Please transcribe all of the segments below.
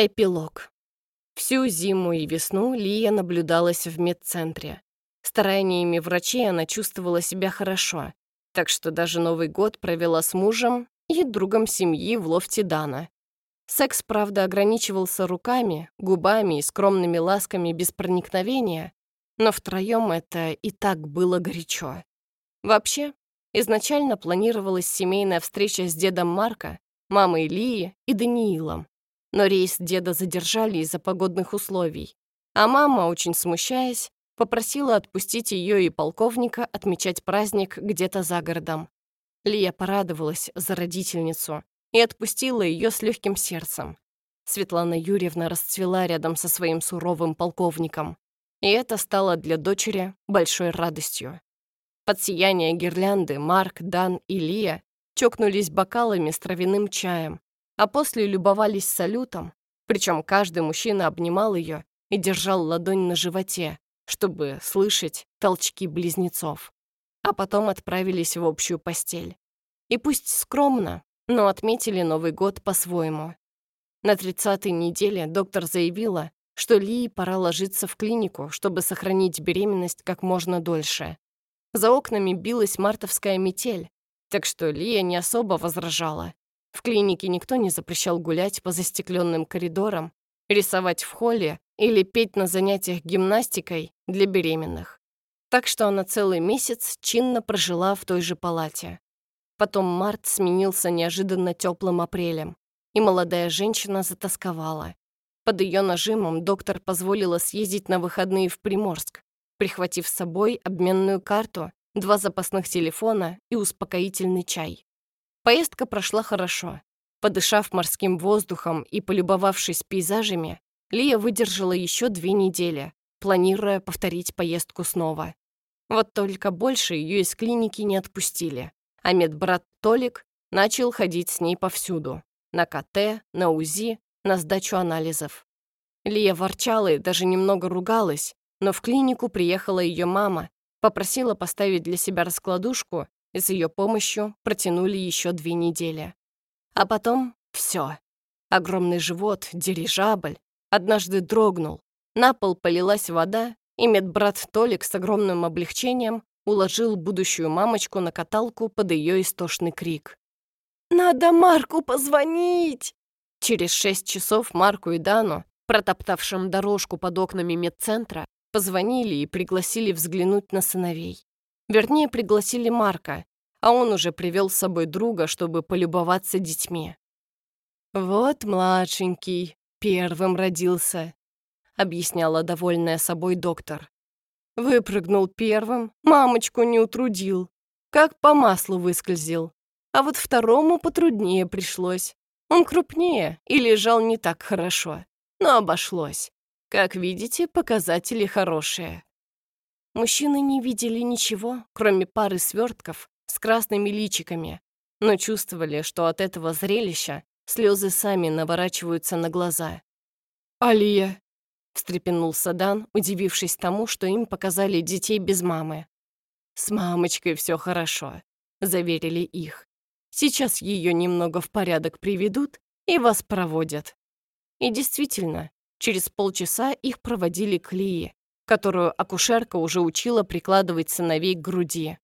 Эпилог. Всю зиму и весну Лия наблюдалась в медцентре. Стараниями врачей она чувствовала себя хорошо, так что даже Новый год провела с мужем и другом семьи в лофте Дана. Секс, правда, ограничивался руками, губами и скромными ласками без проникновения, но втроем это и так было горячо. Вообще, изначально планировалась семейная встреча с дедом Марка, мамой Лии и Даниилом, но рейс деда задержали из-за погодных условий, а мама, очень смущаясь, попросила отпустить ее и полковника отмечать праздник где-то за городом. Лия порадовалась за родительницу и отпустила ее с легким сердцем. Светлана Юрьевна расцвела рядом со своим суровым полковником, и это стало для дочери большой радостью. Под сияние гирлянды Марк, Дан и Лия чокнулись бокалами с травяным чаем, а после любовались салютом, причем каждый мужчина обнимал ее и держал ладонь на животе, чтобы слышать толчки близнецов. А потом отправились в общую постель. И пусть скромно, но отметили Новый год по-своему. На 30-й неделе доктор заявила, что Лии пора ложиться в клинику, чтобы сохранить беременность как можно дольше. За окнами билась мартовская метель, так что Лия не особо возражала. В клинике никто не запрещал гулять по застекленным коридорам, рисовать в холле или петь на занятиях гимнастикой для беременных. Так что она целый месяц чинно прожила в той же палате. Потом март сменился неожиданно теплым апрелем, и молодая женщина затасковала. Под ее нажимом доктор позволила съездить на выходные в Приморск, прихватив с собой обменную карту, два запасных телефона и успокоительный чай. Поездка прошла хорошо. Подышав морским воздухом и полюбовавшись пейзажами, Лия выдержала еще две недели, планируя повторить поездку снова. Вот только больше ее из клиники не отпустили, а медбрат Толик начал ходить с ней повсюду. На КТ, на УЗИ, на сдачу анализов. Лия ворчала и даже немного ругалась, но в клинику приехала ее мама, попросила поставить для себя раскладушку и с ее помощью протянули еще две недели. А потом все. Огромный живот, дирижабль, однажды дрогнул. На пол полилась вода, и медбрат Толик с огромным облегчением уложил будущую мамочку на каталку под ее истошный крик. «Надо Марку позвонить!» Через шесть часов Марку и Дану, протоптавшим дорожку под окнами медцентра, позвонили и пригласили взглянуть на сыновей. Вернее, пригласили Марка, а он уже привел с собой друга, чтобы полюбоваться детьми. «Вот младшенький, первым родился», — объясняла довольная собой доктор. Выпрыгнул первым, мамочку не утрудил, как по маслу выскользил. А вот второму потруднее пришлось. Он крупнее и лежал не так хорошо, но обошлось. Как видите, показатели хорошие. Мужчины не видели ничего, кроме пары свертков с красными личиками, но чувствовали, что от этого зрелища слезы сами наворачиваются на глаза. «Алия!» — встрепенулся Дан, удивившись тому, что им показали детей без мамы. «С мамочкой все хорошо», — заверили их. «Сейчас ее немного в порядок приведут и вас проводят». И действительно, через полчаса их проводили к Лии, которую акушерка уже учила прикладывать сыновей к груди.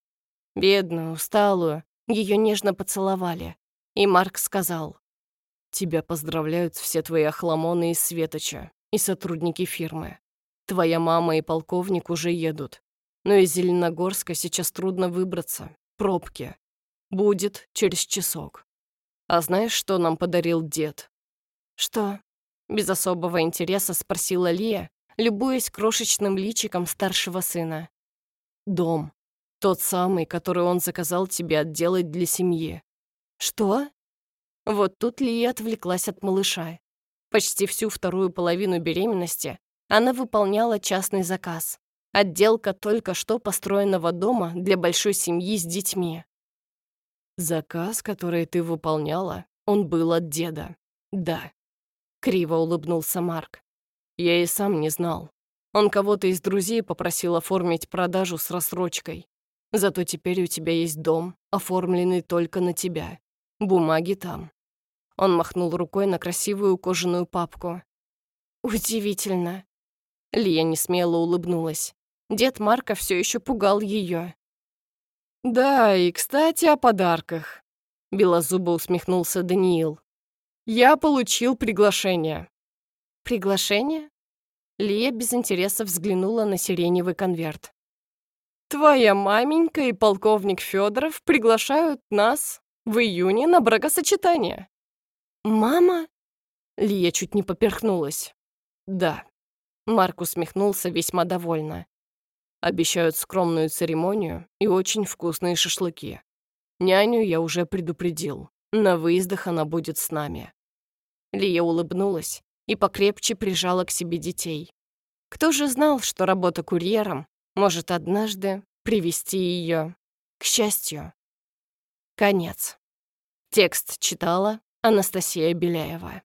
Бедную, усталую, ее нежно поцеловали. И Марк сказал, «Тебя поздравляют все твои охламоны из Светоча и сотрудники фирмы. Твоя мама и полковник уже едут. Но из Зеленогорска сейчас трудно выбраться. Пробки. Будет через часок. А знаешь, что нам подарил дед?» «Что?» Без особого интереса спросила Лия, любуясь крошечным личиком старшего сына. «Дом. Тот самый, который он заказал тебе отделать для семьи». «Что?» Вот тут Лия отвлеклась от малыша. Почти всю вторую половину беременности она выполняла частный заказ. Отделка только что построенного дома для большой семьи с детьми. Заказ, который ты выполняла, он был от деда. Да. Криво улыбнулся Марк. Я и сам не знал. Он кого-то из друзей попросил оформить продажу с рассрочкой. Зато теперь у тебя есть дом, оформленный только на тебя. Бумаги там. Он махнул рукой на красивую кожаную папку. «Удивительно». Лия несмело улыбнулась. Дед Марка все еще пугал ее. «Да, и, кстати, о подарках», — белозубо усмехнулся Даниил. «Я получил приглашение». «Приглашение?» Лия без интереса взглянула на сиреневый конверт. «Твоя маменька и полковник Федоров приглашают нас в июне на бракосочетание». «Мама?» Лия чуть не поперхнулась. «Да». Марк усмехнулся весьма довольно. Обещают скромную церемонию и очень вкусные шашлыки. Няню я уже предупредил. На выездах она будет с нами. Лия улыбнулась и покрепче прижала к себе детей. Кто же знал, что работа курьером может однажды привести ее к счастью? Конец. Текст читала Анастасия Беляева.